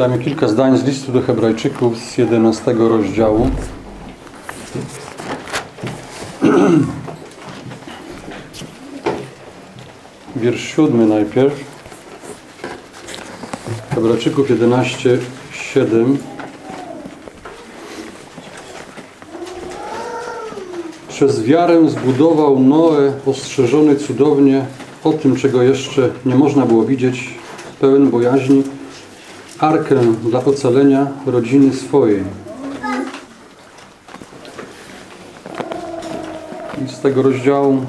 Przeczytajmy kilka zdań z listu do Hebrajczyków z 11 rozdziału. Wiersz siódmy najpierw. Hebrajczyków 11, 7. Przez wiarę zbudował Noe, ostrzeżony cudownie o tym, czego jeszcze nie można było widzieć, pełen bojaźni, arkę dla ocalenia rodziny swojej. I z tego rozdziału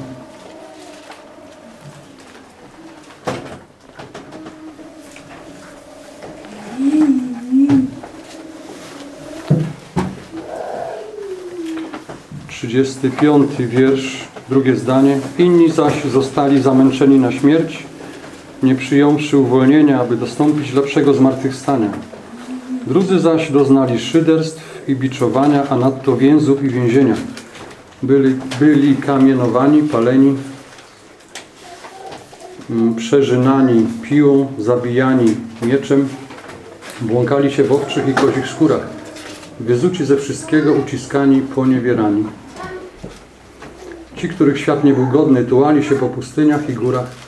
Trzydziesty piąty wiersz, drugie zdanie. Inni zaś zostali zamęczeni na śmierć, nie przyjąwszy uwolnienia, aby dostąpić lepszego zmartwychwstania. Drudzy zaś doznali szyderstw i biczowania, a nadto więzów i więzienia. Byli, byli kamienowani, paleni, mm, przeżynani piłą, zabijani mieczem, błąkali się w owczych i kozich skórach, wyzuci ze wszystkiego, uciskani, poniewierani. Ci, których świat nie był godny, tułali się po pustyniach i górach,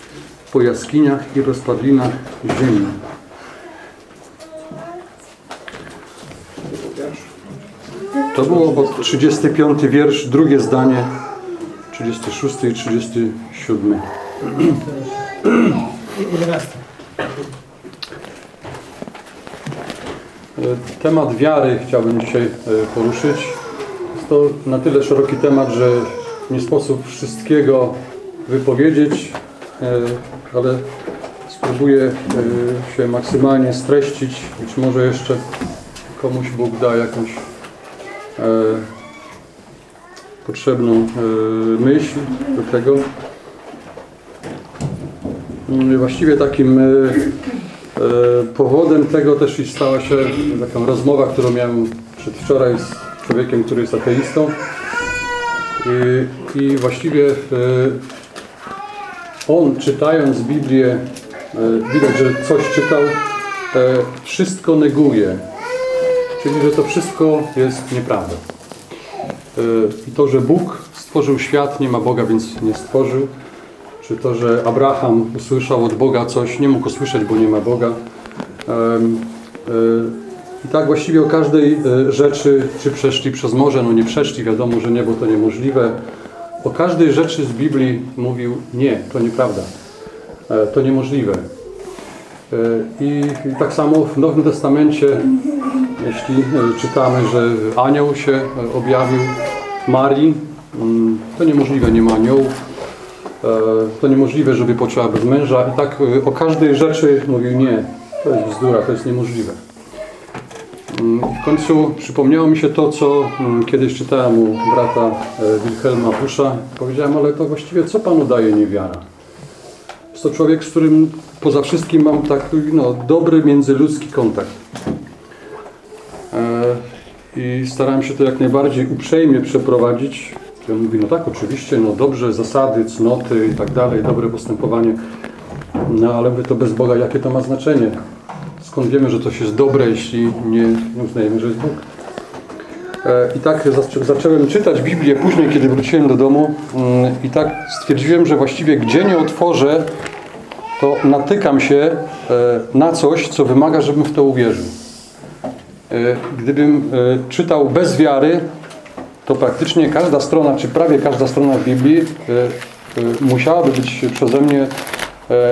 po jaskiniach i rozpadlinach ziemi. To było od 35 wiersz, drugie zdanie, 36 i 37. 11. Temat wiary chciałbym dzisiaj e, poruszyć. Jest to na tyle szeroki temat, że nie sposób wszystkiego wypowiedzieć, e, ale spróbuję e, się maksymalnie streścić. Być może jeszcze komuś Bóg da jakąś e, potrzebną e, myśl do tego. Mm, Właściwie takim e, powodem tego też i stała się taką rozmowa, którą miałem przedwczoraj z człowiekiem, który jest ateistą. I, i właściwie on czytając Biblię, e, widać, że coś czytał, e, wszystko neguje. Czyli, że to wszystko jest nieprawda. E, I to, że Bóg stworzył świat, nie ma Boga, więc nie stworzył. Czy to, że Abraham usłyszał od Boga coś, nie mógł usłyszeć, bo nie ma Boga. I tak właściwie o każdej rzeczy, czy przeszli przez morze, no nie przeszli, wiadomo, że nie, bo to niemożliwe. O każdej rzeczy z Biblii mówił nie, to nieprawda. E, To niemożliwe. E, I, tak samo w Nowym Testamencie, jeśli e, czytamy, że anioł się objawił Marii, mm, to niemożliwe, nie ma aniołów. To niemożliwe, żeby poczęła bez męża. I tak o każdej rzeczy mówił nie, to jest bzdura, to jest niemożliwe. Mm, W końcu przypomniało mi się to, co mm, kiedyś czytałem u brata e, Wilhelma Busza. Powiedziałem, ale to właściwie co Panu daje niewiara? Jest to człowiek, z którym poza wszystkim mam taki no, dobry międzyludzki kontakt. E, I starałem się to jak najbardziej uprzejmie przeprowadzić. I on mówi, no tak, oczywiście, no dobrze, zasady, cnoty i tak dalej, dobre postępowanie. No ale mówię, to bez Boga, jakie to ma znaczenie? Skąd wiemy, że coś jest dobre, jeśli nie, uznajemy, że jest Bóg? E, I tak zacząłem czytać Biblię później, kiedy wróciłem do domu mm, i tak stwierdziłem, że właściwie gdzie nie otworzę, to natykam się e, na coś, co wymaga, żebym w to uwierzył. E, Gdybym czytał bez wiary, to praktycznie każda strona, czy prawie każda strona Biblii musiałaby być przeze mnie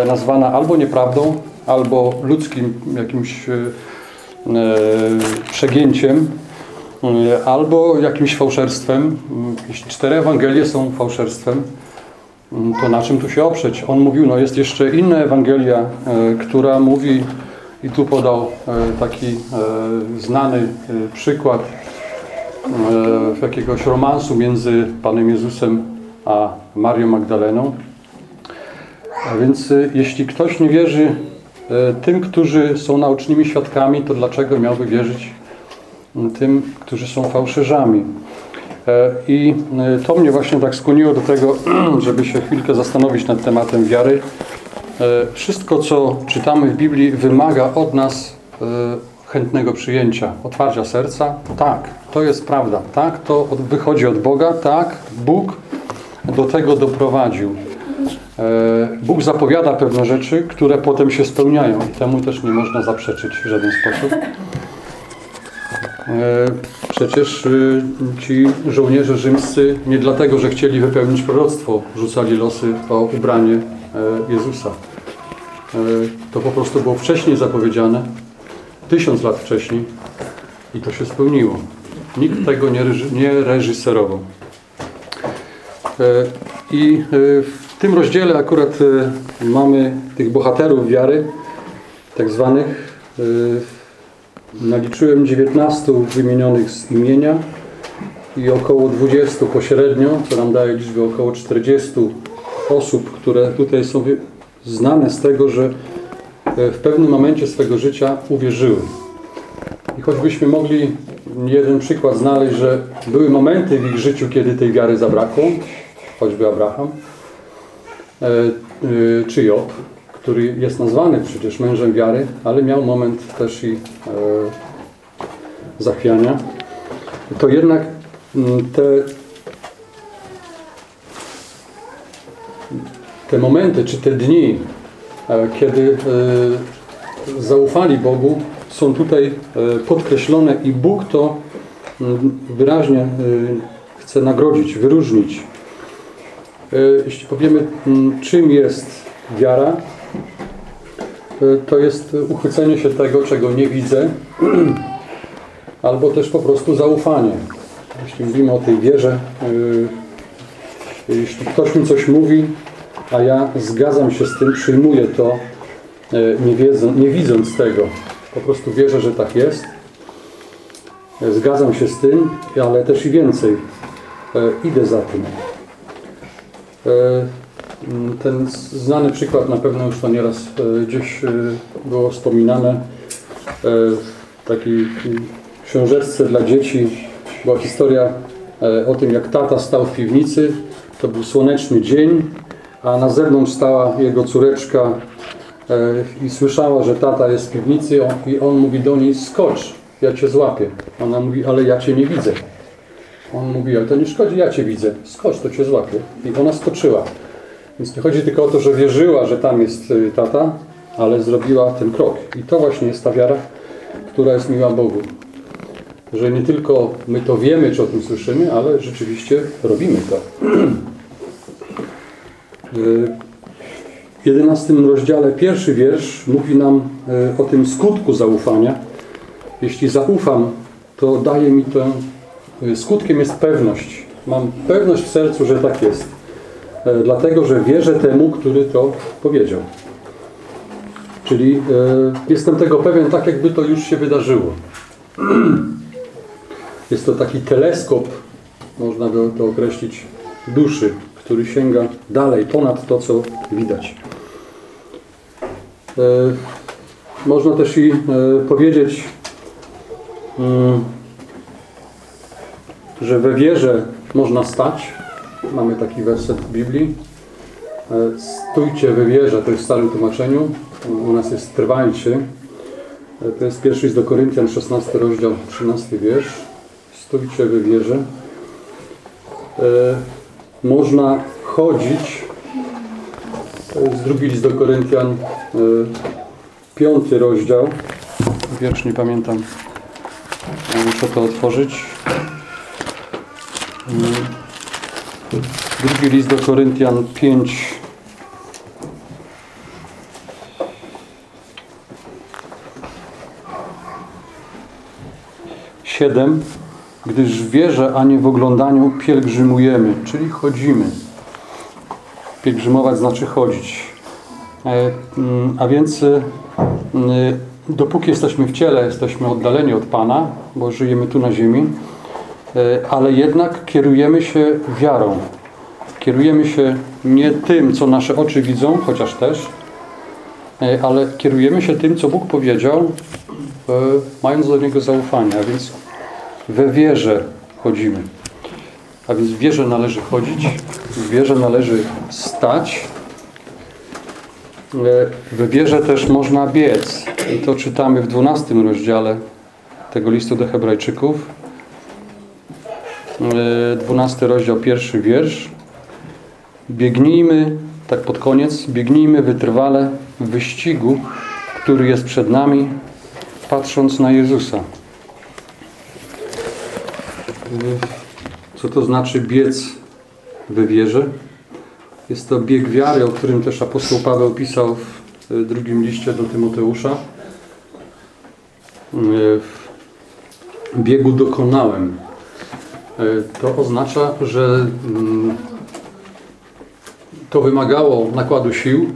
nazwana albo nieprawdą, albo ludzkim jakimś e, e, przegięciem, e, albo jakimś fałszerstwem. Jeśli cztery Ewangelie są fałszerstwem, mm, to na czym tu się oprzeć? On mówił, no jest jeszcze inna Ewangelia, która mówi, i tu podał taki znany przykład jakiegoś romansu między Panem Jezusem a Marią Magdaleną. A więc jeśli ktoś nie wierzy tym, którzy są naocznymi świadkami, to dlaczego miałby wierzyć m, tym, którzy są fałszerzami? E, I e, to mnie właśnie tak skłoniło do tego, żeby się chwilkę zastanowić nad tematem wiary. E, Wszystko, co czytamy w Biblii, wymaga od nas e, chętnego przyjęcia, otwarcia serca. Tak, to jest prawda. Tak, to od, wychodzi od Boga. Tak, Bóg do tego doprowadził. E, Bóg zapowiada pewne rzeczy, które potem się spełniają i temu też nie można zaprzeczyć w żaden sposób. E, Przecież y, ci żołnierze rzymscy nie dlatego, że chcieli wypełnić proroctwo, rzucali losy o ubranie e, Jezusa. To po prostu było wcześniej zapowiedziane, tysiąc lat wcześniej i to się spełniło. Nikt tego nie, reży- nie reżyserował. I w tym rozdziale akurat e, mamy tych bohaterów wiary, tak zwanych. e, Naliczyłem 19 wymienionych z imienia i około 20 pośrednio, co nam daje liczbę około 40 osób, które tutaj są znane z tego, że e, w pewnym momencie swego życia uwierzyły. I choćbyśmy mogli jeden przykład znaleźć, że były momenty w ich życiu, kiedy tej wiary zabrakło, choćby Abraham, czy Job, który jest nazwany przecież mężem wiary, ale miał moment też i e, zachwiania, to jednak te, te momenty, czy te dni, e, kiedy e, zaufali Bogu, są tutaj e, podkreślone i Bóg to wyraźnie e, chce nagrodzić, wyróżnić. E, Jeśli powiemy, mm, czym jest wiara, e, to jest uchwycenie się tego, czego nie widzę, albo też po prostu zaufanie. Jeśli mówimy o tej wierze, e, jeśli ktoś mi coś mówi, a ja zgadzam się z tym, przyjmuję to, nie, wiedzą, nie widząc tego, po prostu wierzę, że tak jest. Zgadzam się z tym, ale też i więcej. Idę za tym. E, Ten znany przykład, na pewno już to nieraz e, gdzieś e, było wspominane, w takiej książeczce dla dzieci była historia o tym, jak tata stał w piwnicy. To był słoneczny dzień, a na zewnątrz stała jego córeczka i słyszała, że tata jest w piwnicy i on mówi do niej skocz, ja cię złapię. Ona mówi, ale ja cię nie widzę. On mówi, ale to nie szkodzi, ja cię widzę. Skocz, to cię złapię. I ona skoczyła. Więc nie chodzi tylko o to, że wierzyła, że tam jest y, tata, ale zrobiła ten krok. I to właśnie jest ta wiara, która jest miła Bogu. Że nie tylko my to wiemy, czy o tym słyszymy, ale rzeczywiście robimy to. Y, W 11 rozdziale pierwszy wiersz mówi nam y, o tym skutku zaufania. Jeśli zaufam, to daje mi y, skutkiem jest pewność. Mam pewność w sercu, że tak jest. E, Dlatego, że wierzę temu, który to powiedział. Czyli e, jestem tego pewien tak, jakby to już się wydarzyło. Jest to taki teleskop, można go to określić, duszy, który sięga dalej, ponad to, co widać. E, Można też i powiedzieć, mm, że we wierze można stać. Mamy taki werset w Biblii. E, Stójcie we wierze, to jest w starym tłumaczeniu. U nas jest trwajcie. E, To jest pierwszy list do Koryntian, 16 rozdział, 13 wiersz. Stójcie we wierze. E, Można chodzić. Jest drugi list do Koryntian, piąty rozdział. Wiersz nie pamiętam. Muszę to otworzyć. Drugi list do Koryntian 5. Siedem. Gdyż w wierze, a nie w oglądaniu pielgrzymujemy, czyli chodzimy. Pielgrzymować znaczy chodzić. E, mm, A więc e, mm, dopóki jesteśmy w ciele, jesteśmy oddaleni od Pana, bo żyjemy tu na ziemi, ale jednak kierujemy się wiarą. Kierujemy się nie tym, co nasze oczy widzą, chociaż też, e, ale kierujemy się tym, co Bóg powiedział, e, mając do Niego zaufanie, a więc we wierze chodzimy. A więc w wierze należy chodzić, w wierze należy stać W wierze też można biec. I to czytamy w 12 rozdziale tego listu do Hebrajczyków. 12 rozdział, pierwszy wiersz. Biegnijmy, tak pod koniec, biegnijmy wytrwale w wyścigu, który jest przed nami, patrząc na Jezusa. Co to znaczy biec we wierze? Jest to bieg wiary, o którym też apostoł Paweł pisał w drugim liście do Tymoteusza. W biegu dokonałem. To oznacza, że mm, to wymagało nakładu sił,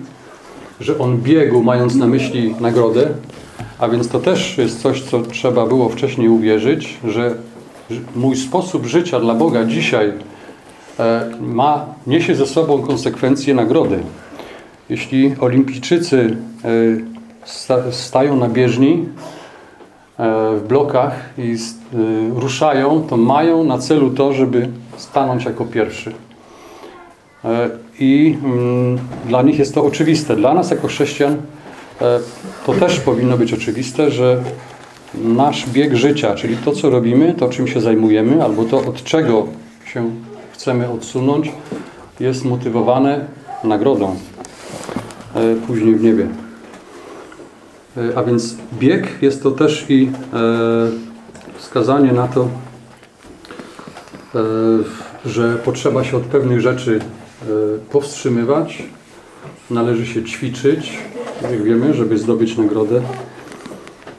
że on biegł mając na myśli nagrodę, a więc to też jest coś, co trzeba było wcześniej uwierzyć, że mój sposób życia dla Boga dzisiaj e, ma, niesie ze sobą konsekwencje nagrody. Jeśli olimpijczycy e, stają na bieżni e, w blokach i ruszają, to mają na celu to, żeby stanąć jako pierwszy. I mm, dla nich jest to oczywiste. Dla nas jako chrześcijan to też powinno być oczywiste, że nasz bieg życia, czyli to, co robimy, to, czym się zajmujemy, albo to, od czego się chcemy odsunąć, jest motywowane nagrodą e, później w niebie. E, a więc bieg jest to też i e, wskazanie na to, że potrzeba się od pewnych rzeczy powstrzymywać, należy się ćwiczyć, jak wiemy, żeby zdobyć nagrodę.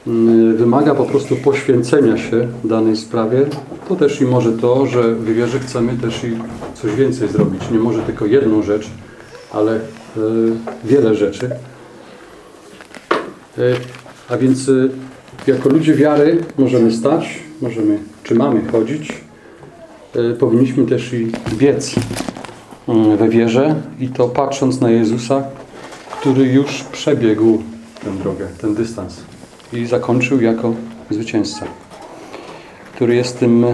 Mm, wymaga po prostu poświęcenia się danej sprawie, to też i może to, że w wierze chcemy też i coś więcej zrobić. Nie może tylko jedną rzecz, ale e, wiele rzeczy. E, a więc e, jako ludzie wiary możemy stać, możemy, czy mamy chodzić, powinniśmy też i biec mm, we wierze i to patrząc na Jezusa, który już przebiegł tę drogę, ten dystans i zakończył jako zwycięzca, który jest tym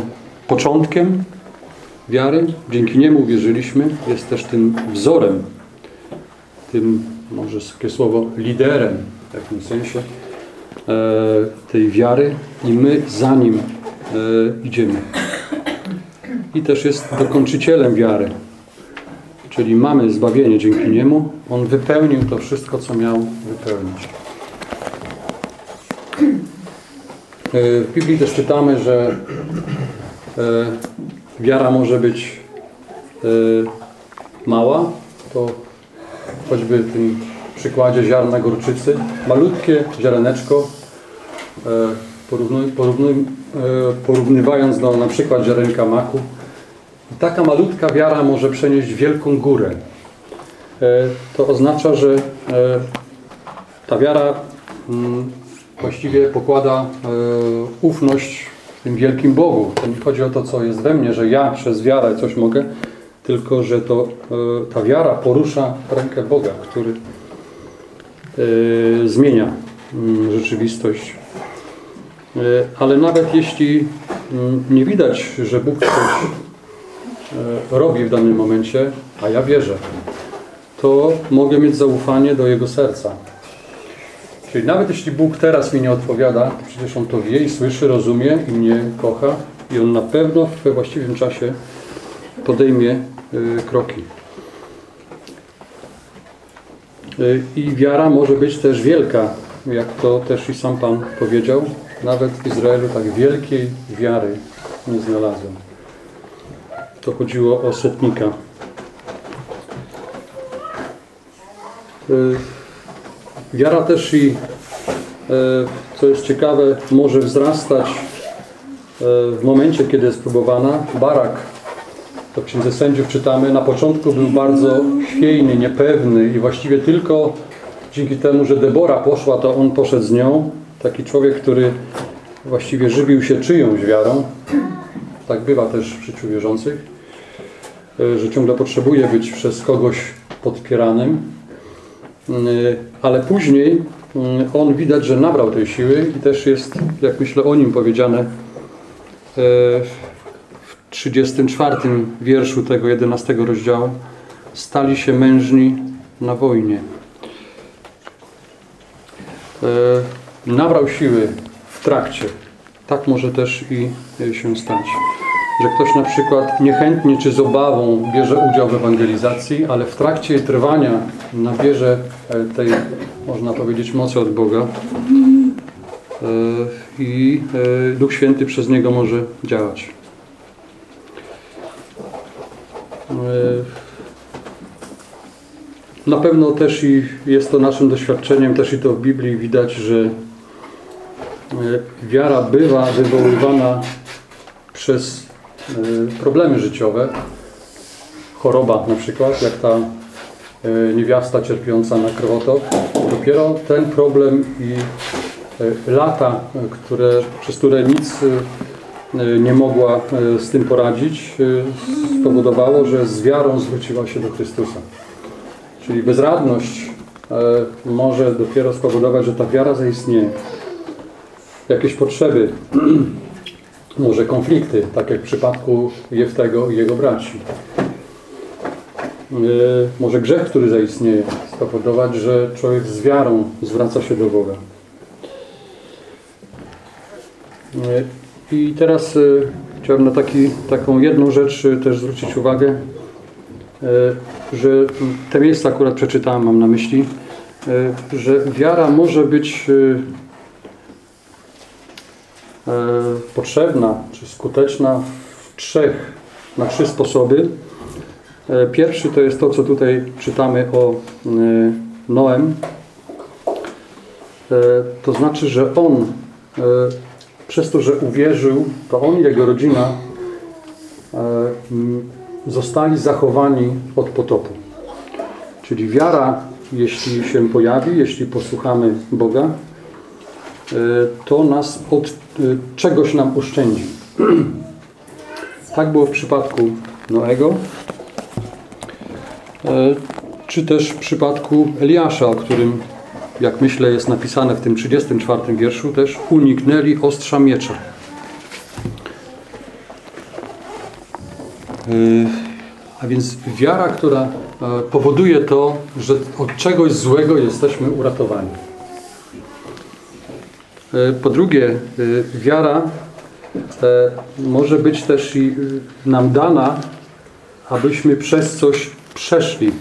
początkiem wiary. Dzięki niemu wierzyliśmy. Jest też tym wzorem, tym, może takie słowo, liderem w takim sensie e, tej wiary i my za nim e, idziemy. I też jest dokończycielem wiary. Czyli mamy zbawienie dzięki niemu. On wypełnił to wszystko, co miał wypełnić. E, w Biblii też czytamy, że e, wiara może być e, mała. To choćby tym przykładzie ziarna gorczycy. Malutkie ziareneczko, porównuj, porównuj, porównywając do na przykład ziarenka maku. Taka malutka wiara może przenieść wielką górę. To oznacza, że ta wiara mm, właściwie pokłada e, ufność w tym wielkim Bogu. To nie chodzi o to, co jest we mnie, że ja przez wiarę coś mogę, tylko że to e, ta wiara porusza rękę Boga, który e, zmienia mm, rzeczywistość. Ale nawet jeśli mm, nie widać, że Bóg coś robi w danym momencie, a ja wierzę, to mogę mieć zaufanie do Jego serca. Czyli nawet jeśli Bóg teraz mi nie odpowiada, przecież On to wie i słyszy, rozumie i mnie kocha i On na pewno we właściwym czasie podejmie y, kroki. Y, I wiara może być też wielka, jak to też i sam Pan powiedział. Nawet w Izraelu tak wielkiej wiary nie znalazłem. To chodziło o setnika. Y, Wiara też i, e, co jest ciekawe, może wzrastać w momencie, kiedy jest próbowana. Barak, to w Księdze Sędziów czytamy, na początku był bardzo chwiejny, niepewny i właściwie tylko dzięki temu, że Debora poszła, to on poszedł z nią. Taki człowiek, który właściwie żywił się czyjąś wiarą. Tak bywa też w życiu wierzących, e, że ciągle potrzebuje być przez kogoś podpieranym. Y, ale później y, on widać, że nabrał tej siły i też jest, jak myślę o nim powiedziane w 34 wierszu tego 11 rozdziału stali się mężni na wojnie. e, nabrał siły w trakcie. Tak może też i e, się stać. Że ktoś na przykład niechętnie czy z obawą bierze udział w ewangelizacji, ale w trakcie jej trwania nabierze e, tej, można powiedzieć, mocy od Boga i Duch Święty przez niego może działać. E, Na pewno też i jest to naszym doświadczeniem, też i to w Biblii widać, że e, wiara bywa wywoływana przez e, problemy życiowe, choroba na przykład, jak ta e, niewiasta cierpiąca na krwotok. Dopiero ten problem i e, lata, e, które, przez które nic e, nie mogła e, z tym poradzić, e, spowodowało, że z wiarą zwróciła się do Chrystusa. Czyli bezradność e, może dopiero spowodować, że ta wiara zaistnieje. Jakieś potrzeby, może konflikty, tak jak w przypadku Jeftego i jego braci. E, może grzech, który zaistnieje, spowodować, że człowiek z wiarą zwraca się do Boga. I teraz e, chciałbym na taki, taką jedną rzecz e, też zwrócić uwagę, e, że te miejsca akurat przeczytałem, mam na myśli, że wiara może być potrzebna czy skuteczna w trzech, na trzy sposoby. Pierwszy to jest to, co tutaj czytamy o Noem. To znaczy, że on przez to, że uwierzył, to on i jego rodzina e, m, zostali zachowani od potopu. Czyli wiara, jeśli się pojawi, jeśli posłuchamy Boga, e, to nas od e, czegoś nam oszczędzi. Tak było w przypadku Noego, czy też w przypadku Eliasza, o którym, jak myślę, jest napisane w tym 34 wierszu, też uniknęli ostrza miecza. Yy, A więc wiara, która e, powoduje to, że od czegoś złego jesteśmy uratowani. E, Po drugie, e, wiara e, może być też i e, nam dana, abyśmy przez coś przeszli.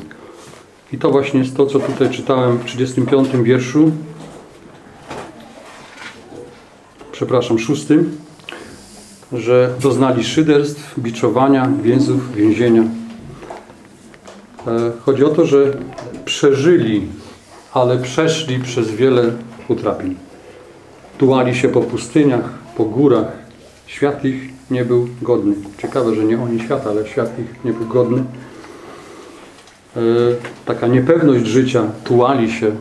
I to właśnie jest to, co tutaj czytałem w 35 wierszu. Przepraszam, szóstym że doznali szyderstw, biczowania, więzów, więzienia. E, Chodzi o to, że przeżyli, ale przeszli przez wiele utrapień. Tułali się po pustyniach, po górach. Świat ich nie był godny. Ciekawe, że nie oni świat, ale świat ich nie był godny. E, Taka niepewność życia, tułali się.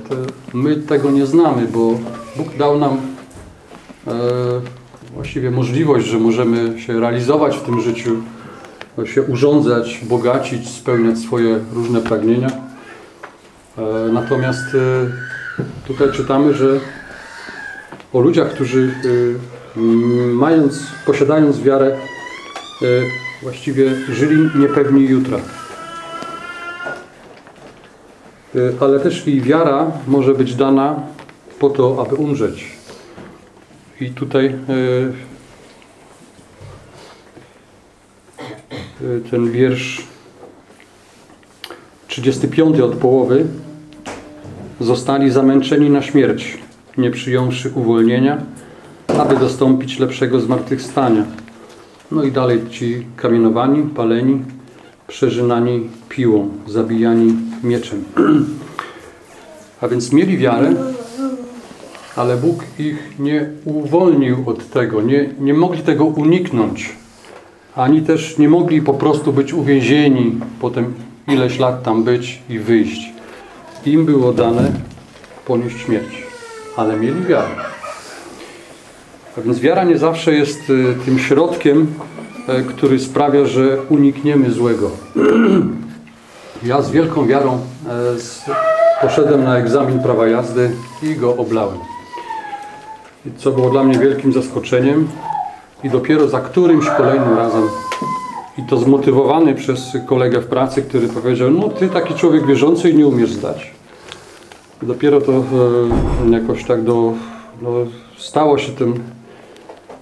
My tego nie znamy, bo Bóg dał nam e, właściwie możliwość, że możemy się realizować w tym życiu, się urządzać, bogacić, spełniać swoje różne pragnienia. E, Natomiast tutaj czytamy, że o ludziach, którzy mając, posiadając wiarę, właściwie żyli niepewni jutra. E, Ale też i wiara może być dana po to, aby umrzeć. I tutaj e, e, ten wiersz 35 od połowy zostali zamęczeni na śmierć, nie przyjąwszy uwolnienia, aby dostąpić lepszego zmartwychwstania. No i dalej ci kamienowani, paleni, przeżynani piłą, zabijani mieczem. A więc mieli wiarę, ale Bóg ich nie uwolnił od tego, nie, nie mogli tego uniknąć, ani też nie mogli po prostu być uwięzieni, potem ileś lat tam być i wyjść. Im było dane ponieść śmierć, ale mieli wiarę. A więc wiara nie zawsze jest y, tym środkiem, y, który sprawia, że unikniemy złego. Ja z wielką wiarą e, poszedłem na egzamin prawa jazdy i go oblałem. Co było dla mnie wielkim zaskoczeniem i dopiero za którymś kolejnym razem i to zmotywowany przez kolegę w pracy, który powiedział, no ty taki człowiek wierzący i nie umiesz zdać. Dopiero to e, jakoś tak do, no, stało się tym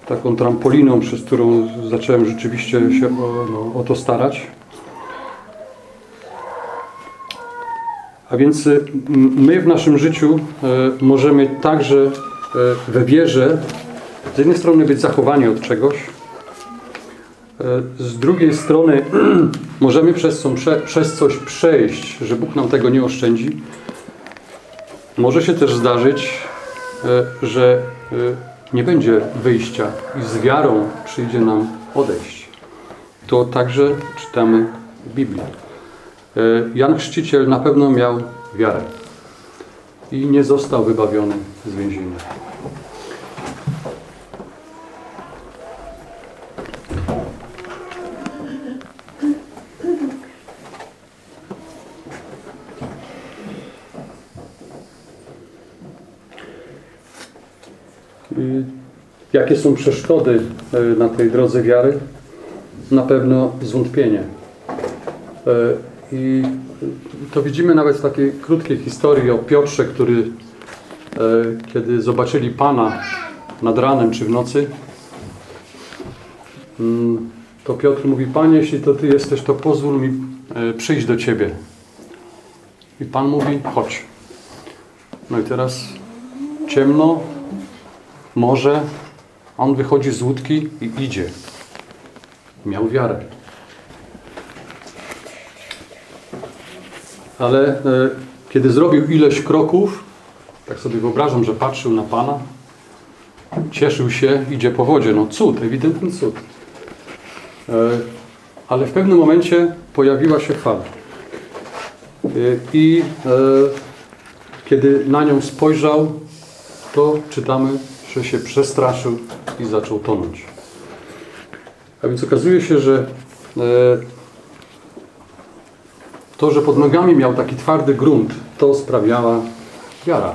taką trampoliną, przez którą zacząłem rzeczywiście się o, no, o to starać. A więc y, my w naszym życiu e, możemy także e, we wierze z jednej strony być zachowani od czegoś, z drugiej strony możemy przez, co, prze, przez coś przejść, że Bóg nam tego nie oszczędzi. Może się też zdarzyć, że nie będzie wyjścia i z wiarą przyjdzie nam odejść. To także czytamy. E, Jan Chrzciciel na pewno miał wiarę i nie został wybawiony z więzienia. Y, Jakie są przeszkody y, na tej drodze wiary? Na pewno zwątpienie. I to widzimy nawet w takiej krótkiej historii o Piotrze, który kiedy zobaczyli Pana nad ranem czy w nocy, mm, to Piotr mówi, Panie, jeśli to Ty jesteś, to pozwól mi przyjść do Ciebie. I Pan mówi, chodź. No i teraz ciemno, morze, on wychodzi z łódki i idzie. Miał wiarę. Ale e, kiedy zrobił ileś kroków, tak sobie wyobrażam, że patrzył na Pana, cieszył się, idzie po wodzie. No cud, ewidentny cud. E, ale w pewnym momencie pojawiła się fala. E, I kiedy na nią spojrzał, to czytamy, że się przestraszył i zaczął tonąć. A więc okazuje się, że to, że pod nogami miał taki twardy grunt, to sprawiała wiara.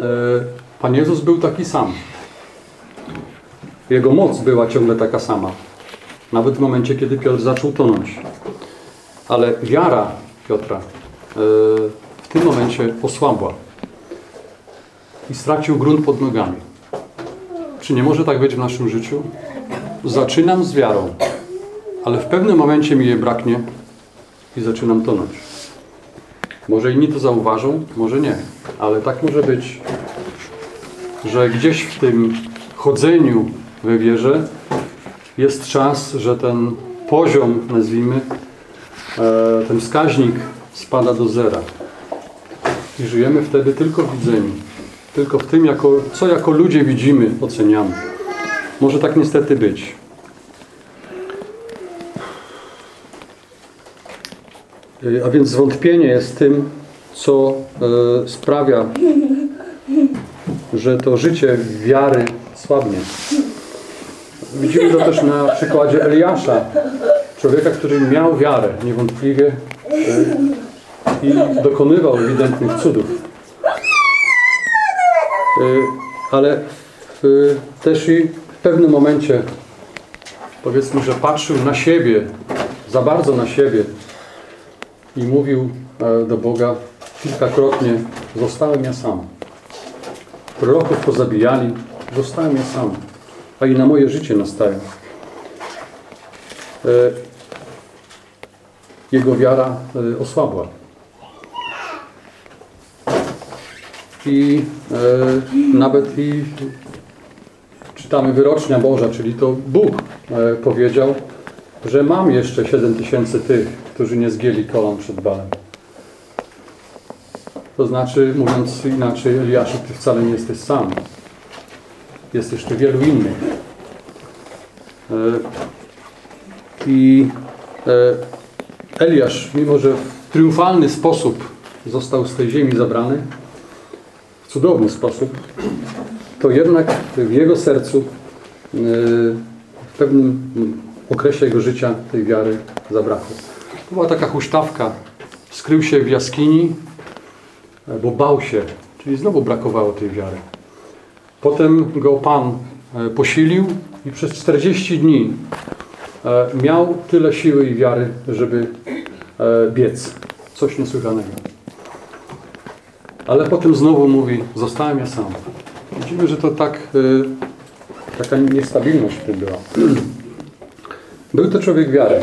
E, Pan Jezus był taki sam. Jego moc była ciągle taka sama. Nawet w momencie, kiedy Piotr zaczął tonąć. Ale wiara Piotra e, w tym momencie osłabła i stracił grunt pod nogami. Czy nie może tak być w naszym życiu? Zaczynam z wiarą, ale w pewnym momencie mi jej braknie i zaczynam tonąć. Może inni to zauważą, może nie, ale tak może być, że gdzieś w tym chodzeniu we wierze jest czas, że ten poziom, nazwijmy, e, ten wskaźnik spada do zera. I żyjemy wtedy tylko w widzeniu. Tylko w tym, jako, co jako ludzie widzimy, oceniamy. Może tak niestety być. A więc zwątpienie jest tym, co e, sprawia, że to życie wiary słabnie. Widzimy to też na przykładzie Eliasza, człowieka, który miał wiarę niewątpliwie e, i dokonywał ewidentnych cudów. Y, ale w, też i w pewnym momencie powiedzmy, że patrzył na siebie, za bardzo na siebie i mówił e, do Boga kilkakrotnie, zostałem ja sam. Proroków pozabijali, zostałem ja sam, a i na moje życie nastają. E, Jego wiara e, osłabła. i nawet i czytamy wyrocznia Boża, czyli to Bóg powiedział, że mam jeszcze 7 tysięcy tych, którzy nie zgięli kolan przed Balem. To znaczy, mówiąc inaczej, Eliaszu, ty wcale nie jesteś sam. Jest jeszcze wielu innych. E, I e, Eliasz, mimo że w triumfalny sposób został z tej ziemi zabrany, w cudowny sposób, to jednak w jego sercu yy, w pewnym okresie jego życia tej wiary zabrakło. To była taka huśtawka. Skrył się w jaskini, bo bał się, czyli znowu brakowało tej wiary. Potem go Pan e, posilił i przez 40 dni e, miał tyle siły i wiary, żeby e, biec. Coś niesłychanego. ale potem znowu mówi, zostałem ja sam. Widzimy, że to tak, taka niestabilność w tym była. Był to człowiek wiary.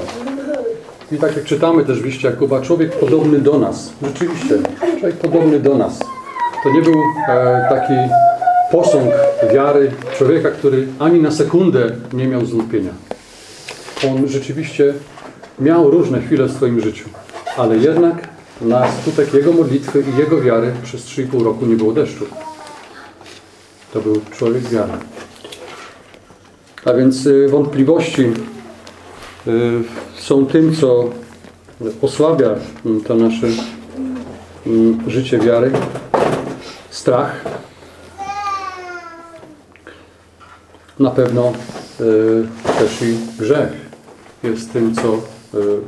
I tak jak czytamy też w liście Jakuba, człowiek podobny do nas. Rzeczywiście, człowiek podobny do nas. To nie był e, taki posąg wiary człowieka, który ani na sekundę nie miał zwątpienia. On rzeczywiście miał różne chwile w swoim życiu, ale jednak na skutek jego modlitwy i jego wiary przez 3,5 roku nie było deszczu. To był człowiek wiary. A więc y, wątpliwości są tym, co osłabia mm, to nasze mm, życie wiary. Strach. Na pewno y, też i grzech jest tym, co y,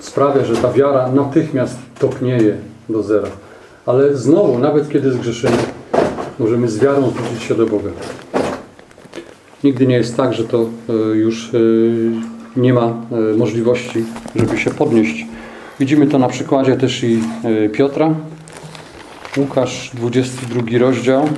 sprawia, że ta wiara natychmiast topnieje do zera. Ale znowu, nawet kiedy zgrzeszymy, możemy z wiarą zwrócić się do Boga. Nigdy nie jest tak, że to y, już y, nie ma y, możliwości, żeby się podnieść. Widzimy to na przykładzie też i Piotra. Łukasz, 22 rozdział.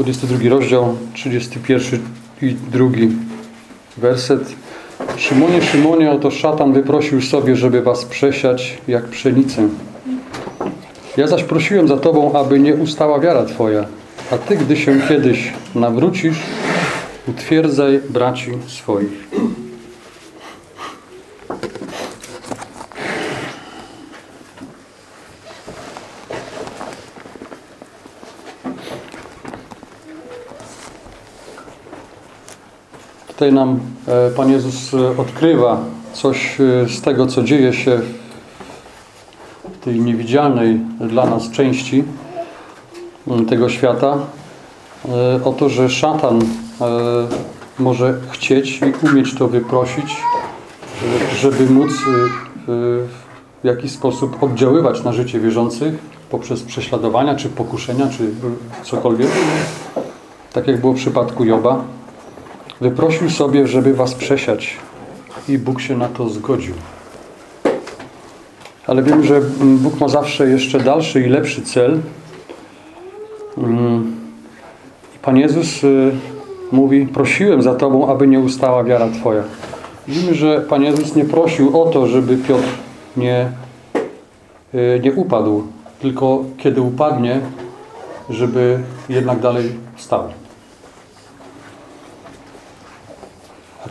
Dwudziesty drugi rozdział, 31 i drugi werset. Szymonie, Szymonie, oto szatan wyprosił sobie, żeby was przesiać jak pszenicę. Ja zaś prosiłem za tobą, aby nie ustała wiara twoja, a ty, gdy się kiedyś nawrócisz, utwierdzaj braci swoich. Tutaj nam e, Pan Jezus e, odkrywa coś e, z tego, co dzieje się w tej niewidzialnej dla nas części tego świata. O to, że szatan może chcieć i umieć to wyprosić, żeby móc w jakiś sposób oddziaływać na życie wierzących poprzez prześladowania, czy pokuszenia, czy cokolwiek. Tak jak było w przypadku Joba. Wyprosił sobie, żeby was przesiać i Bóg się na to zgodził. Ale wiem, że Bóg ma zawsze jeszcze dalszy i lepszy cel. Mm. Pan Jezus y, mówi, prosiłem za Tobą, aby nie ustała wiara Twoja. Widzimy, że Pan Jezus nie prosił o to, żeby Piotr nie, y, nie upadł, tylko kiedy upadnie, żeby jednak dalej stał.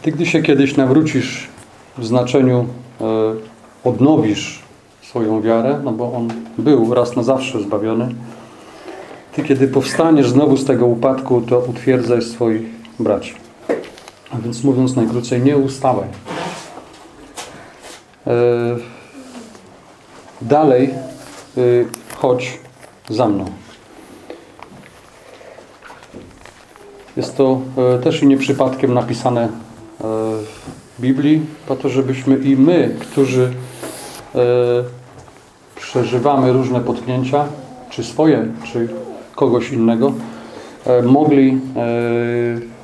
Ty, gdy się kiedyś nawrócisz w znaczeniu e, odnowisz swoją wiarę, no bo on był raz na zawsze zbawiony, Ty, kiedy powstaniesz znowu z tego upadku, to utwierdzaj swoich braci. A więc mówiąc najkrócej, nie ustawaj. E, dalej e, chodź za mną. Jest to e, też i nie przypadkiem napisane Biblii, po to, żebyśmy i my, którzy e, przeżywamy różne potknięcia, czy swoje, czy kogoś innego, e, mogli e,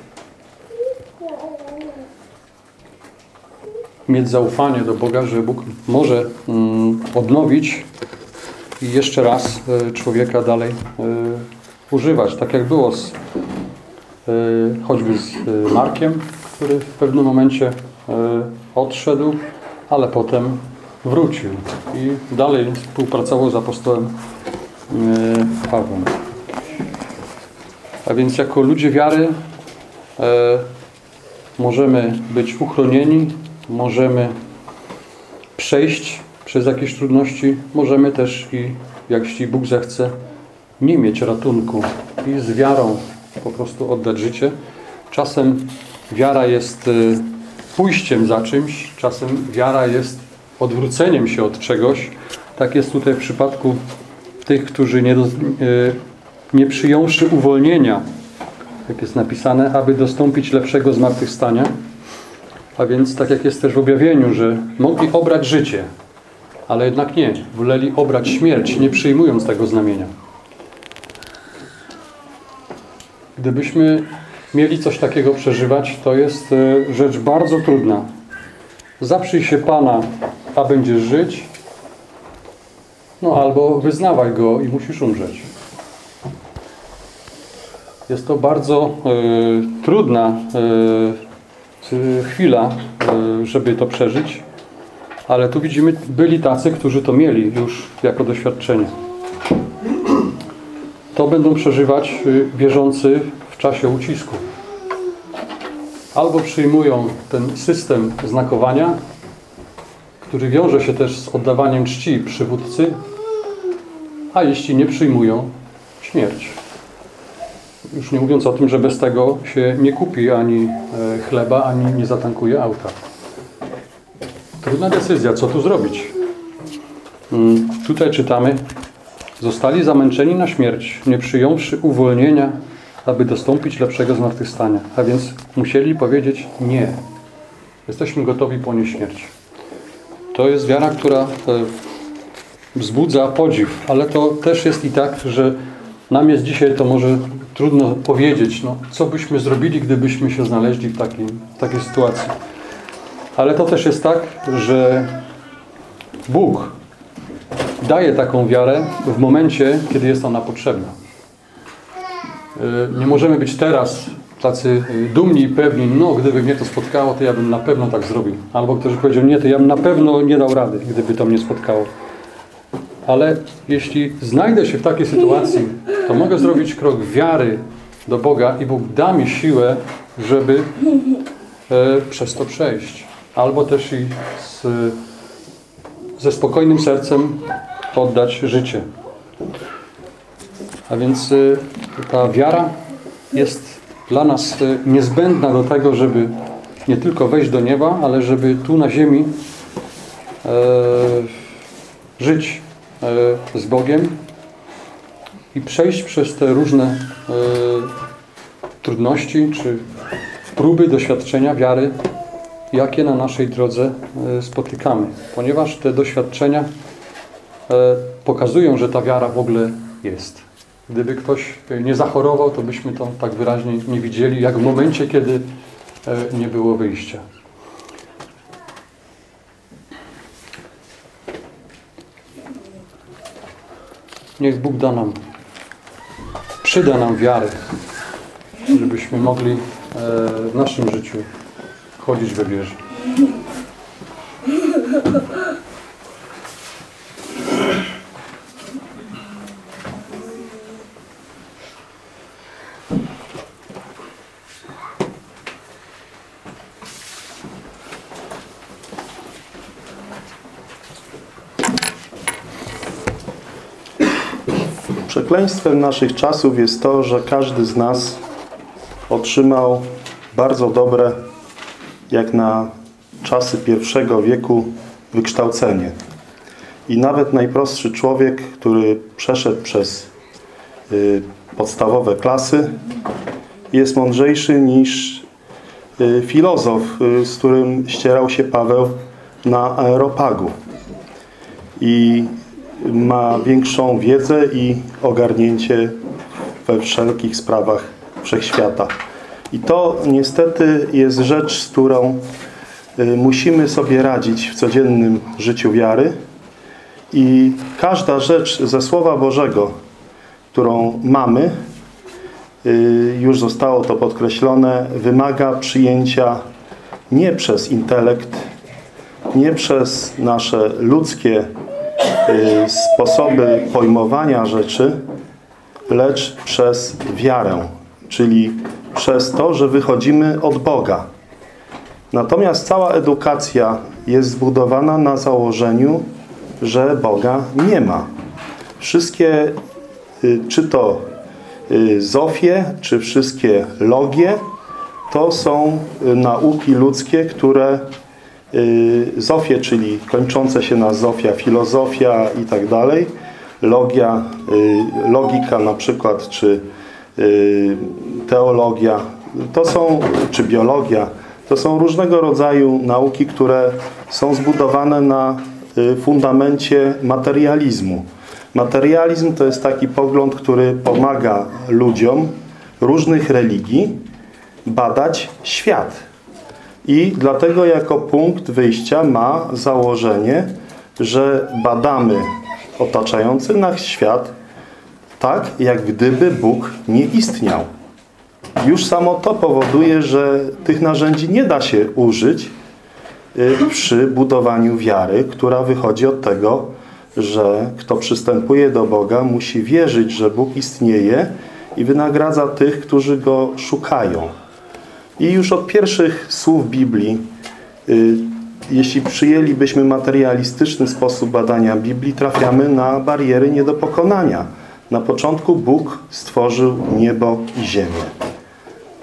mieć zaufanie do Boga, że Bóg może mm, odnowić i jeszcze raz e, człowieka dalej e, używać, tak jak było z e, choćby z e, Markiem, który w pewnym momencie e, odszedł, ale potem wrócił i dalej współpracował z apostołem e, Pawłem. A więc jako ludzie wiary e, możemy być uchronieni, możemy przejść przez jakieś trudności, możemy też i, jeśli Bóg zechce, nie mieć ratunku i z wiarą po prostu oddać życie. Czasem wiara jest y, pójściem za czymś, czasem wiara jest odwróceniem się od czegoś. Tak jest tutaj w przypadku tych, którzy nie, y, nie przyjąwszy uwolnienia, jak jest napisane, aby dostąpić lepszego zmartwychwstania. A więc tak jak jest też w objawieniu, że mogli obrać życie, ale jednak nie. Woleli obrać śmierć, nie przyjmując tego znamienia. Gdybyśmy mieli coś takiego przeżywać, to jest e, rzecz bardzo trudna. Zaprzyj się Pana, a będziesz żyć, no albo wyznawaj Go i musisz umrzeć. Jest to bardzo e, trudna e, chwila, e, żeby to przeżyć, ale tu widzimy, byli tacy, którzy to mieli już jako doświadczenie. To będą przeżywać wierzący czasie ucisku. Albo przyjmują ten system znakowania, który wiąże się też z oddawaniem czci przywódcy, a jeśli nie przyjmują, śmierć. Już nie mówiąc o tym, że bez tego się nie kupi ani e, chleba, ani nie zatankuje auta. Trudna decyzja, co tu zrobić. Mm, Tutaj czytamy, zostali zamęczeni na śmierć, nie przyjąwszy uwolnienia, aby dostąpić lepszego zmartwychwstania. A więc musieli powiedzieć nie. Jesteśmy gotowi ponieść śmierć. To jest wiara, która e, wzbudza podziw, ale to też jest i tak, że nam jest dzisiaj to może trudno powiedzieć, no, co byśmy zrobili, gdybyśmy się znaleźli w takiej, w takiej sytuacji. Ale to też jest tak, że Bóg daje taką wiarę w momencie, kiedy jest ona potrzebna. Y, Nie możemy być teraz tacy y, dumni i pewni, no gdyby mnie to spotkało, to ja bym na pewno tak zrobił. Albo ktoś powiedział, nie, to ja bym na pewno nie dał rady, gdyby to mnie spotkało. Ale jeśli znajdę się w takiej sytuacji, to mogę zrobić krok wiary do Boga i Bóg da mi siłę, żeby e, przez to przejść. Albo też i z, ze spokojnym sercem oddać życie. A więc e, ta wiara jest dla nas e, niezbędna do tego, żeby nie tylko wejść do nieba, ale żeby tu na ziemi e, żyć e, z Bogiem i przejść przez te różne e, trudności czy próby, doświadczenia wiary, jakie na naszej drodze e, spotykamy. Ponieważ te doświadczenia e, pokazują, że ta wiara w ogóle jest. Gdyby ktoś nie zachorował, to byśmy to tak wyraźnie nie widzieli, jak w momencie, kiedy e, nie było wyjścia. Niech Bóg da nam, przyda nam wiarę, żebyśmy mogli e, w naszym życiu chodzić we wierze. Przekleństwem naszych czasów jest to, że każdy z nas otrzymał bardzo dobre, jak na czasy pierwszego wieku, wykształcenie. I nawet najprostszy człowiek, który przeszedł przez y, podstawowe klasy, jest mądrzejszy niż y, filozof, y, z którym ścierał się Paweł na aeropagu. I ma większą wiedzę i ogarnięcie we wszelkich sprawach wszechświata. I to niestety jest rzecz, z którą y, musimy sobie radzić w codziennym życiu wiary. I każda rzecz ze Słowa Bożego, którą mamy, y, już zostało to podkreślone, wymaga przyjęcia nie przez intelekt, nie przez nasze ludzkie sposoby pojmowania rzeczy, lecz przez wiarę, czyli przez to, że wychodzimy od Boga. Natomiast cała edukacja jest zbudowana na założeniu, że Boga nie ma. Wszystkie, y, czy to y, Zofie, czy wszystkie logie, to są y, nauki ludzkie, które y, Zofie, czyli kończące się na Zofia, filozofia i tak dalej, logia, y, logika na przykład, czy y, teologia, to są, czy biologia, to są różnego rodzaju nauki, które są zbudowane na y, fundamencie materializmu. Materializm to jest taki pogląd, który pomaga ludziom różnych religii badać świat. I dlatego jako punkt wyjścia ma założenie, że badamy otaczający nas świat tak, jak gdyby Bóg nie istniał. Już samo to powoduje, że tych narzędzi nie da się użyć y, przy budowaniu wiary, która wychodzi od tego, że kto przystępuje do Boga, musi wierzyć, że Bóg istnieje i wynagradza tych, którzy Go szukają. I już od pierwszych słów Biblii, y, jeśli przyjęlibyśmy materialistyczny sposób badania Biblii, trafiamy na bariery nie do pokonania. Na początku Bóg stworzył niebo i ziemię.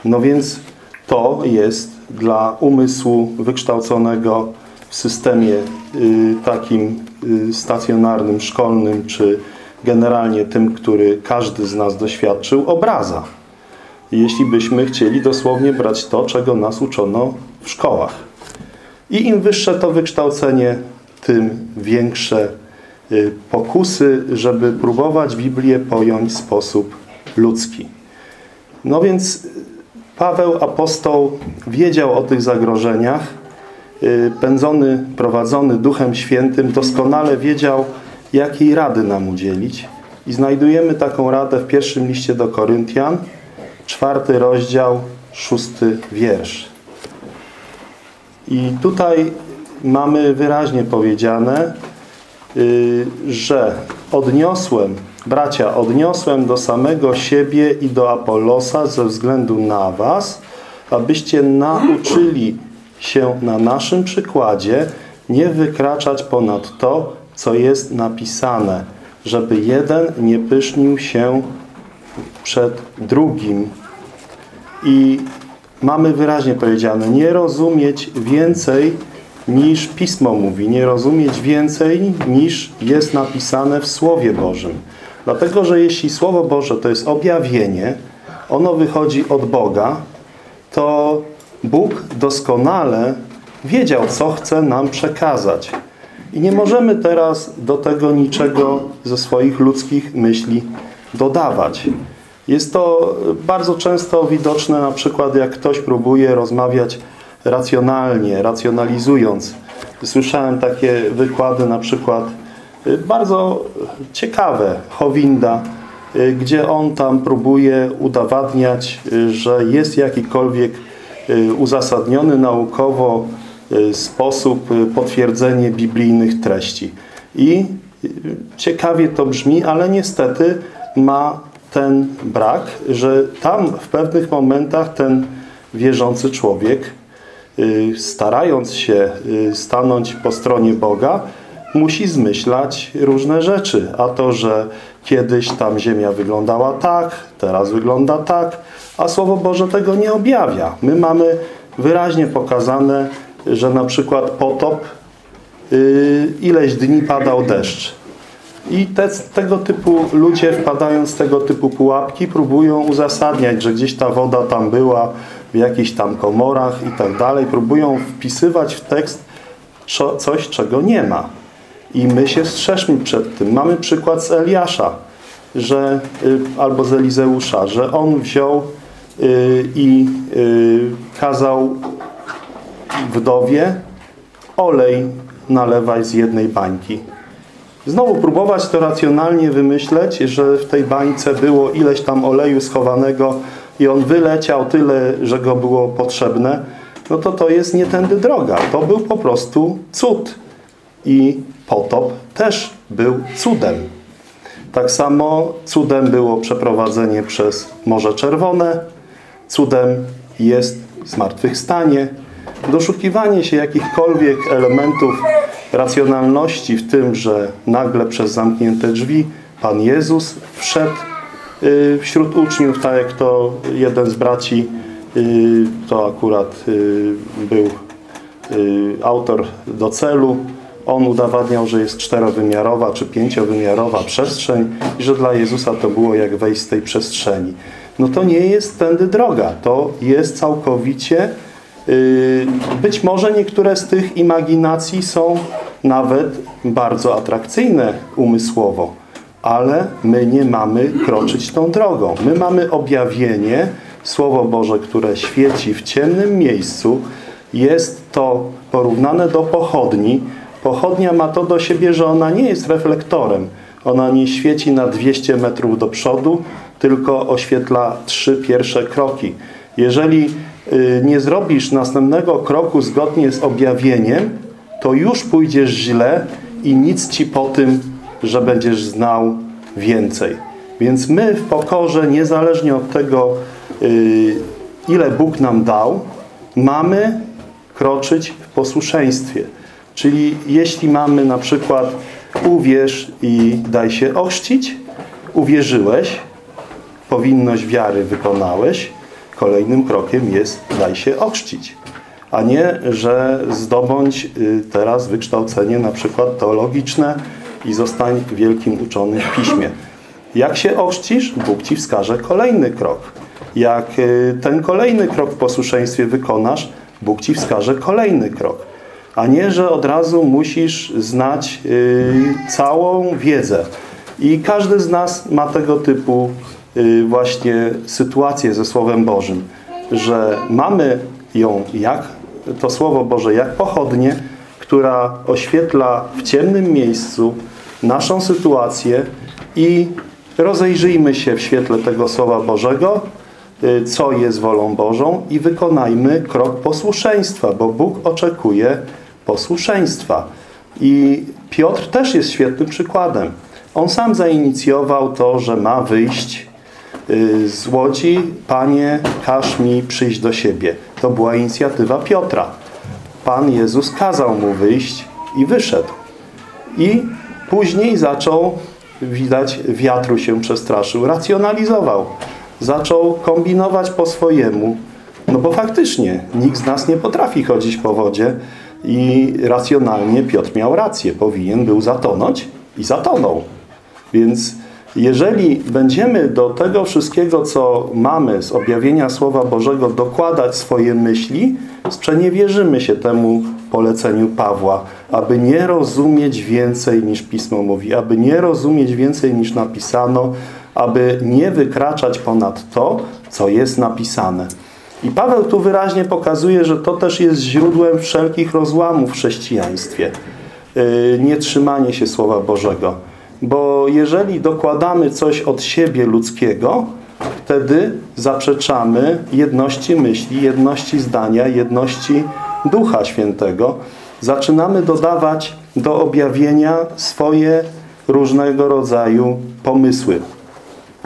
No więc to jest dla umysłu wykształconego w systemie y, takim y, stacjonarnym, szkolnym, czy generalnie tym, który każdy z nas doświadczył, obraza. Jeśli byśmy chcieli dosłownie brać to, czego nas uczono w szkołach. I im wyższe to wykształcenie, tym większe y, pokusy, żeby próbować Biblię pojąć w sposób ludzki. No więc Paweł, apostoł, wiedział o tych zagrożeniach. y, Pędzony, prowadzony Duchem Świętym, doskonale wiedział, jakiej rady nam udzielić. I znajdujemy taką radę w pierwszym liście do Koryntian, czwarty rozdział, szósty wiersz. I tutaj mamy wyraźnie powiedziane, y, że odniosłem, bracia, odniosłem do samego siebie i do Apollosa ze względu na was, abyście nauczyli się na naszym przykładzie nie wykraczać ponad to, co jest napisane, żeby jeden nie pysznił się przed drugim. I mamy wyraźnie powiedziane, nie rozumieć więcej niż Pismo mówi, nie rozumieć więcej niż jest napisane w Słowie Bożym. Dlatego, że jeśli Słowo Boże to jest objawienie, ono wychodzi od Boga, to Bóg doskonale wiedział, co chce nam przekazać. I nie możemy teraz do tego niczego ze swoich ludzkich myśli dodawać. Jest to bardzo często widoczne na przykład jak ktoś próbuje rozmawiać racjonalnie, racjonalizując. Słyszałem takie wykłady na przykład y, bardzo ciekawe Howinda, y, gdzie on tam próbuje udowadniać, y, że jest jakikolwiek uzasadniony naukowo sposób potwierdzenie biblijnych treści. I ciekawie to brzmi, ale niestety ma ten brak, że tam w pewnych momentach ten wierzący człowiek, y, starając się y, stanąć po stronie Boga, musi zmyślać różne rzeczy. A to, że kiedyś tam ziemia wyglądała tak, teraz wygląda tak, a Słowo Boże tego nie objawia. My mamy wyraźnie pokazane, że na przykład potop y, ileś dni padał deszcz. I te, tego typu ludzie wpadając w tego typu pułapki próbują uzasadniać, że gdzieś ta woda tam była w jakichś tam komorach i tak dalej. Próbują wpisywać w tekst coś, czego nie ma. I my się strzeżmy przed tym. Mamy przykład z Eliasza, że, y, albo z Elizeusza, że on wziął y, i y, kazał wdowie olej nalewać z jednej bańki. Znowu próbować to racjonalnie wymyśleć, że w tej bańce było ileś tam oleju schowanego i on wyleciał tyle, że go było potrzebne, no to to jest nie tędy droga. To był po prostu cud. I potop też był cudem. Tak samo cudem było przeprowadzenie przez Morze Czerwone, cudem jest zmartwychwstanie, doszukiwanie się jakichkolwiek elementów racjonalności w tym, że nagle przez zamknięte drzwi Pan Jezus wszedł y, wśród uczniów, tak jak to jeden z braci, y, to akurat y, był autor do celu, on udowadniał, że jest czterowymiarowa czy pięciowymiarowa przestrzeń i że dla Jezusa to było jak wejść z tej przestrzeni. No to nie jest tędy droga. To jest całkowicie... Być może niektóre z tych imaginacji są nawet bardzo atrakcyjne umysłowo, ale my nie mamy kroczyć tą drogą. My mamy objawienie, Słowo Boże, które świeci w ciemnym miejscu. Jest to porównane do pochodni. Pochodnia ma to do siebie, że ona nie jest reflektorem. Ona nie świeci na 200 metrów do przodu, tylko oświetla trzy pierwsze kroki. Jeżeli nie zrobisz następnego kroku zgodnie z objawieniem, to już pójdziesz źle i nic ci po tym, że będziesz znał więcej. Więc my w pokorze, niezależnie od tego, y, ile Bóg nam dał, mamy kroczyć w posłuszeństwie. Czyli jeśli mamy na przykład uwierz i daj się ochrzcić, uwierzyłeś, powinność wiary wykonałeś, kolejnym krokiem jest daj się ochrzcić. A nie, że zdobądź y, teraz wykształcenie na przykład teologiczne i zostań wielkim uczonym w piśmie. Jak się ochrzcisz, Bóg Ci wskaże kolejny krok. Jak y, ten kolejny krok w posłuszeństwie wykonasz, Bóg Ci wskaże kolejny krok. A nie, że od razu musisz znać y, całą wiedzę. I każdy z nas ma tego typu właśnie sytuację ze Słowem Bożym, że mamy ją jak to Słowo Boże, jak pochodnie, która oświetla w ciemnym miejscu naszą sytuację i rozejrzyjmy się w świetle tego Słowa Bożego, y, co jest wolą Bożą i wykonajmy krok posłuszeństwa, bo Bóg oczekuje posłuszeństwa. I Piotr też jest świetnym przykładem. On sam zainicjował to, że ma wyjść y, z łodzi. Panie, każ mi przyjść do siebie. To była inicjatywa Piotra. Pan Jezus kazał mu wyjść i wyszedł. I później zaczął, widać, wiatru się przestraszył, racjonalizował. Zaczął kombinować po swojemu. No bo faktycznie nikt z nas nie potrafi chodzić po wodzie i racjonalnie Piotr miał rację. Powinien był zatonąć i zatonął. Więc jeżeli będziemy do tego wszystkiego, co mamy z objawienia Słowa Bożego dokładać swoje myśli, sprzeniewierzymy się temu poleceniu Pawła, aby nie rozumieć więcej niż Pismo mówi, aby nie rozumieć więcej niż napisano, aby nie wykraczać ponad to, co jest napisane. I Paweł tu wyraźnie pokazuje, że to też jest źródłem wszelkich rozłamów w chrześcijaństwie. Yy, Nietrzymanie się Słowa Bożego. Bo jeżeli dokładamy coś od siebie ludzkiego, wtedy zaprzeczamy jedności myśli, jedności zdania, jedności Ducha Świętego. Zaczynamy dodawać do objawienia swoje różnego rodzaju pomysły.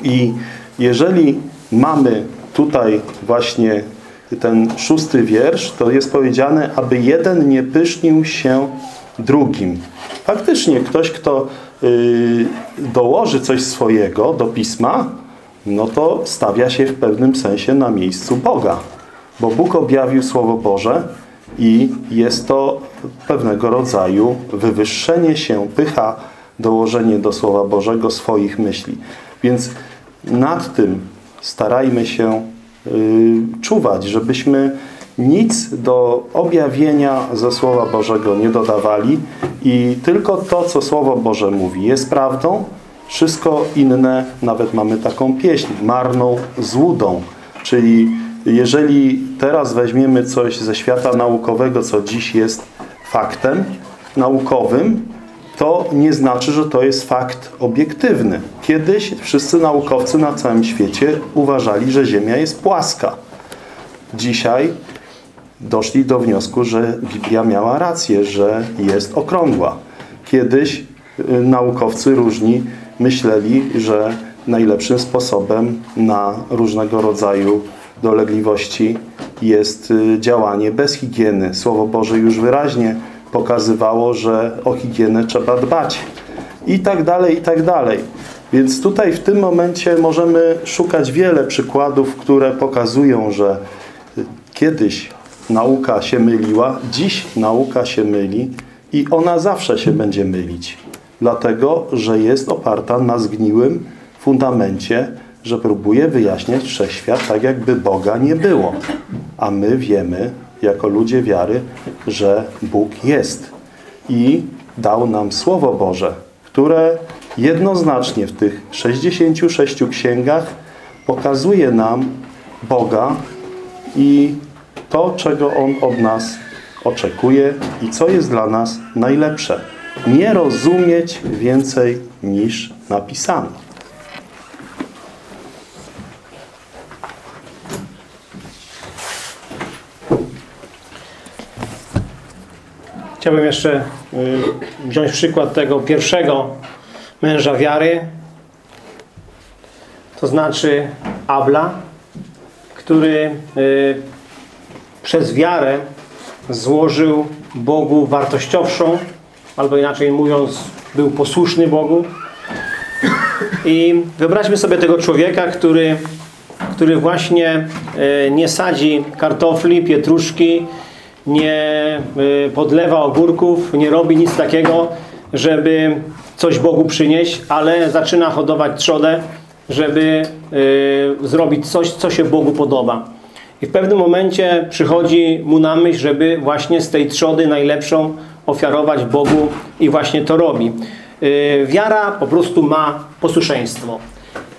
I jeżeli mamy tutaj właśnie ten szósty wiersz, to jest powiedziane, aby jeden nie pysznił się drugim. Faktycznie ktoś, kto dołoży coś swojego do Pisma, no to stawia się w pewnym sensie na miejscu Boga. Bo Bóg objawił Słowo Boże i jest to pewnego rodzaju wywyższenie się, pycha, dołożenie do Słowa Bożego swoich myśli. Więc nad tym starajmy się yy, czuwać, żebyśmy nic do objawienia ze Słowa Bożego nie dodawali i tylko to, co Słowo Boże mówi jest prawdą, wszystko inne, nawet mamy taką pieśń, marną złudą. Czyli jeżeli teraz weźmiemy coś ze świata naukowego, co dziś jest faktem naukowym, to nie znaczy, że to jest fakt obiektywny. Kiedyś wszyscy naukowcy na całym świecie uważali, że Ziemia jest płaska. Dzisiaj doszli do wniosku, że Biblia miała rację, że jest okrągła. Kiedyś y, naukowcy różni myśleli, że najlepszym sposobem na różnego rodzaju dolegliwości jest y, działanie bez higieny. Słowo Boże już wyraźnie pokazywało, że o higienę trzeba dbać. I tak dalej, i tak dalej. Więc tutaj w tym momencie możemy szukać wiele przykładów, które pokazują, że kiedyś nauka się myliła, dziś nauka się myli i ona zawsze się będzie mylić. Dlatego, że jest oparta na zgniłym fundamencie, że próbuje wyjaśniać wszechświat tak, jakby Boga nie było. A my wiemy, jako ludzie wiary, że Bóg jest. I dał nam Słowo Boże, które jednoznacznie w tych 66 księgach pokazuje nam Boga i to, czego On od nas oczekuje i co jest dla nas najlepsze. Nie rozumieć więcej niż napisano. Chciałbym jeszcze y, wziąć przykład tego pierwszego męża wiary, to znaczy Abla, który y, przez wiarę złożył Bogu wartościowszą, albo inaczej mówiąc, był posłuszny Bogu. I wyobraźmy sobie tego człowieka, który, który właśnie y, nie sadzi kartofli, pietruszki, nie y, podlewa ogórków, nie robi nic takiego, żeby coś Bogu przynieść, ale zaczyna hodować trzodę, żeby y, zrobić coś, co się Bogu podoba. I w pewnym momencie przychodzi mu na myśl, żeby właśnie z tej trzody najlepszą ofiarować Bogu i właśnie to robi. Y, Wiara po prostu ma posłuszeństwo.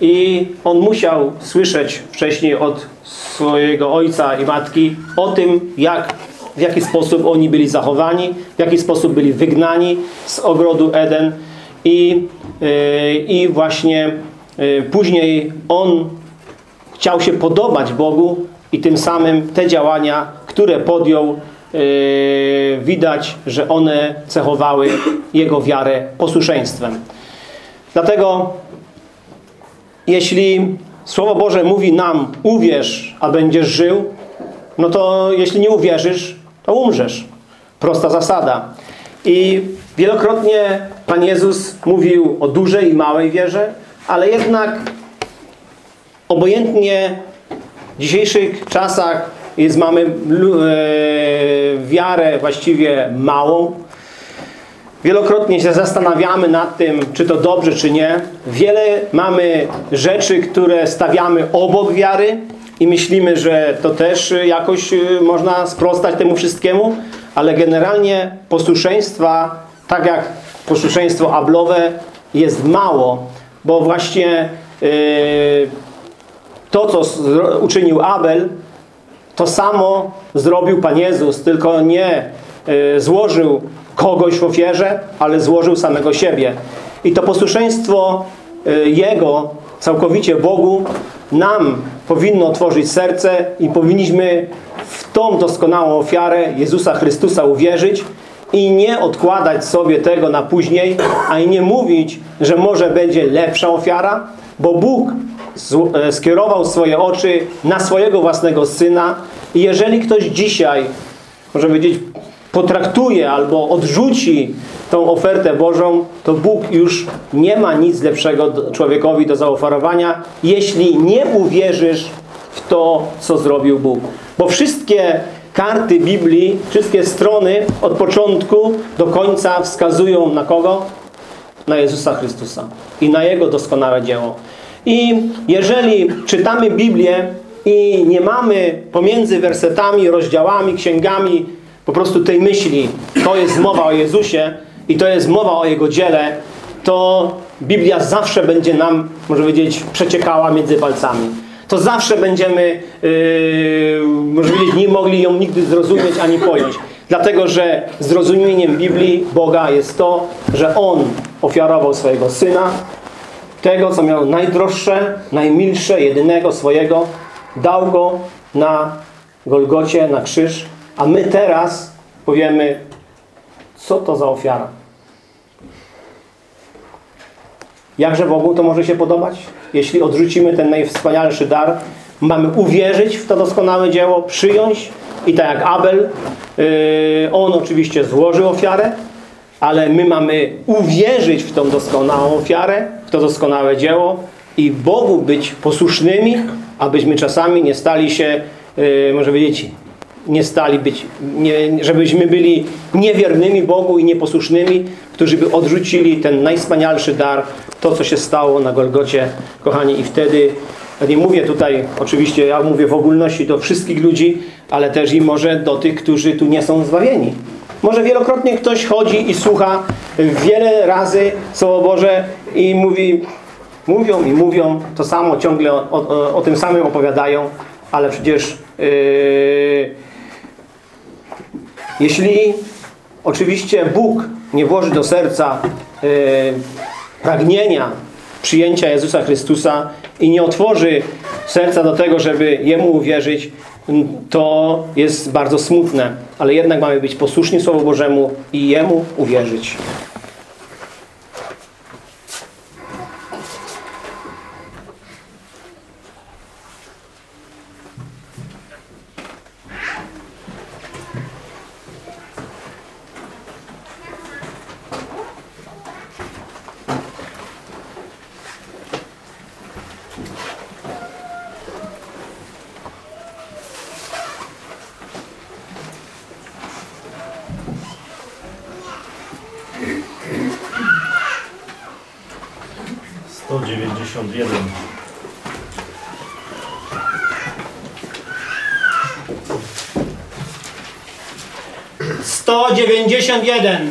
I on musiał słyszeć wcześniej od swojego ojca i matki o tym, jak, w jaki sposób oni byli zachowani, w jaki sposób byli wygnani z ogrodu Eden. I, yy, i właśnie yy, później on chciał się podobać Bogu i tym samym te działania, które podjął, yy, widać, że one cechowały jego wiarę posłuszeństwem. Dlatego jeśli Słowo Boże mówi nam uwierz, a będziesz żył, no to jeśli nie uwierzysz, to umrzesz. Prosta zasada. I wielokrotnie Pan Jezus mówił o dużej i małej wierze, ale jednak obojętnie w dzisiejszych czasach jest, mamy e, wiarę właściwie małą, Wielokrotnie się zastanawiamy nad tym, czy to dobrze, czy nie. Wiele mamy rzeczy, które stawiamy obok wiary i myślimy, że to też jakoś y, można sprostać temu wszystkiemu, ale generalnie posłuszeństwa, tak jak posłuszeństwo ablowe, jest mało, bo właśnie yy, to, co uczynił Abel, to samo zrobił Pan Jezus, tylko nie yy, złożył kogoś w ofierze, ale złożył samego siebie. I to posłuszeństwo y, Jego całkowicie Bogu nam powinno otworzyć serce i powinniśmy w tą doskonałą ofiarę Jezusa Chrystusa uwierzyć i nie odkładać sobie tego na później, a i nie mówić, że może będzie lepsza ofiara, bo Bóg e, skierował swoje oczy na swojego własnego Syna i jeżeli ktoś dzisiaj, może powiedzieć, potraktuje albo odrzuci tą ofertę Bożą, to Bóg już nie ma nic lepszego człowiekowi do zaoferowania, jeśli nie uwierzysz w to, co zrobił Bóg. Bo wszystkie karty Biblii, wszystkie strony od początku do końca wskazują na kogo? Na Jezusa Chrystusa i na Jego doskonałe dzieło. I jeżeli czytamy Biblię i nie mamy pomiędzy wersetami, rozdziałami, księgami po prostu tej myśli, to jest mowa o Jezusie i to jest mowa o Jego dziele, to Biblia zawsze będzie nam, może powiedzieć, przeciekała między palcami. To zawsze będziemy, yy, może powiedzieć, nie mogli ją nigdy zrozumieć ani pojąć. Dlatego, że zrozumieniem Biblii Boga jest to, że On ofiarował swojego Syna, tego, co miał najdroższe, najmilsze, jedynego swojego, dał Go na Golgocie, na krzyż, a my teraz powiemy, co to za ofiara. Jakże Bogu to może się podobać? Jeśli odrzucimy ten najwspanialszy dar, mamy uwierzyć w to doskonałe dzieło, przyjąć i tak jak Abel, yy, on oczywiście złożył ofiarę, ale my mamy uwierzyć w tą doskonałą ofiarę, to doskonałe dzieło i Bogu być posłusznymi, abyśmy czasami nie stali się, yy, może powiedzieć, nie stali być, nie, żebyśmy byli niewiernymi Bogu i nieposłusznymi, którzy by odrzucili ten najwspanialszy dar, to co się stało na Golgocie, kochani. I wtedy, ja nie mówię tutaj, oczywiście ja mówię w ogólności do wszystkich ludzi, ale też i może do tych, którzy tu nie są zbawieni. Może wielokrotnie ktoś chodzi i słucha wiele razy Słowo Boże i mówi, mówią i mówią, to samo ciągle o, o, o tym samym opowiadają, ale przecież yy, jeśli oczywiście Bóg nie włoży do serca yy, pragnienia przyjęcia Jezusa Chrystusa i nie otworzy serca do tego, żeby Jemu uwierzyć, to jest bardzo smutne. Ale jednak mamy być posłuszni Słowu Bożemu i Jemu uwierzyć. 51